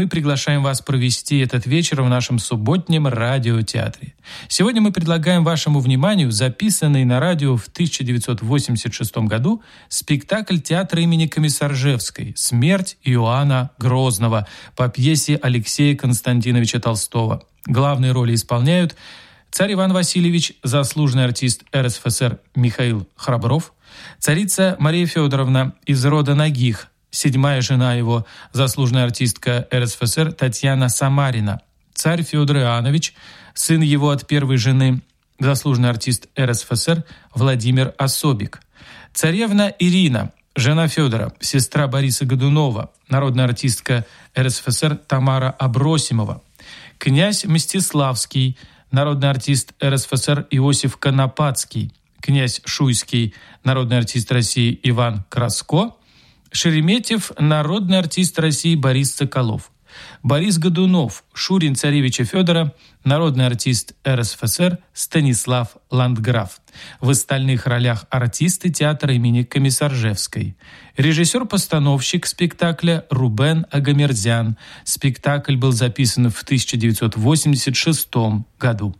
мы приглашаем вас провести этот вечер в нашем субботнем радиотеатре. Сегодня мы предлагаем вашему вниманию записанный на радио в 1986 году спектакль театра имени Комиссаржевской «Смерть Иоанна Грозного» по пьесе Алексея Константиновича Толстого. Главные роли исполняют царь Иван Васильевич, заслуженный артист РСФСР Михаил Храбров, царица Мария Федоровна из рода Нагих, седьмая жена его, заслуженная артистка РСФСР Татьяна Самарина, царь Федор Иоаннович, сын его от первой жены, заслуженный артист РСФСР Владимир Особик, царевна Ирина, жена Федора, сестра Бориса Годунова, народная артистка РСФСР Тамара Абросимова, князь Мстиславский, народный артист РСФСР Иосиф Конопатский, князь Шуйский, народный артист России Иван Краско, Шереметьев – народный артист России Борис Соколов. Борис Годунов, Шурин царевича Федора, народный артист РСФСР Станислав Ландграф. В остальных ролях артисты театра имени Комиссаржевской. Режиссер-постановщик спектакля Рубен Агамерзян. Спектакль был записан в 1986 году.